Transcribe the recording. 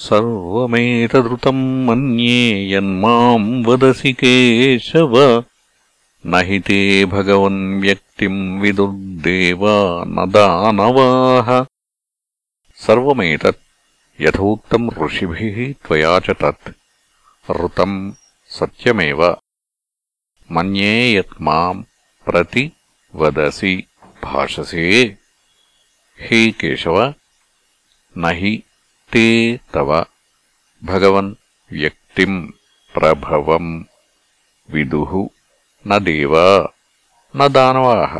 सर्वमेतदृतम् मन्ये यन्माम् वदसि केशव। न हि ते भगवन् व्यक्तिम् विदुर्देवा न दानवाः। सर्वमेतत् यथोक्तम् ऋषिभिः त्वया च तत्। ऋतम् सत्यमेव। मन्ये यत् माम् प्रति वदसि। भाषसे। हे केशव न हि ते तव भगवन् व्यक्तिम् प्रभवम् विदुः न देवा न दानवाः